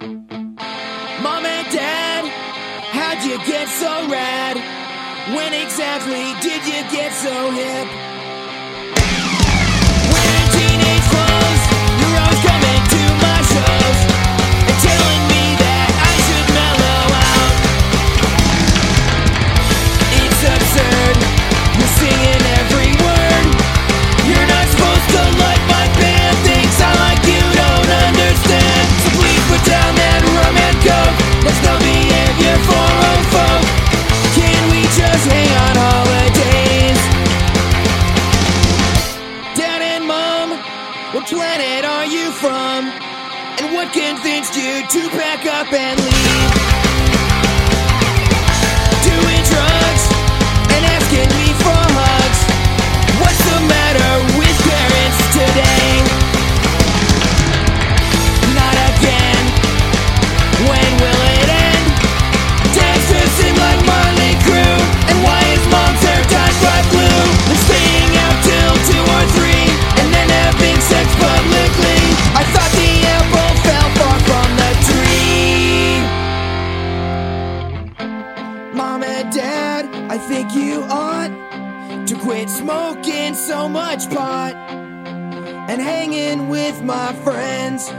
Mom and Dad, how'd you get so rad? When exactly did you get so hip? What planet are you from? And what convinced you to pack up and leave? said, Dad, I think you ought to quit smoking so much pot and hanging with my friends.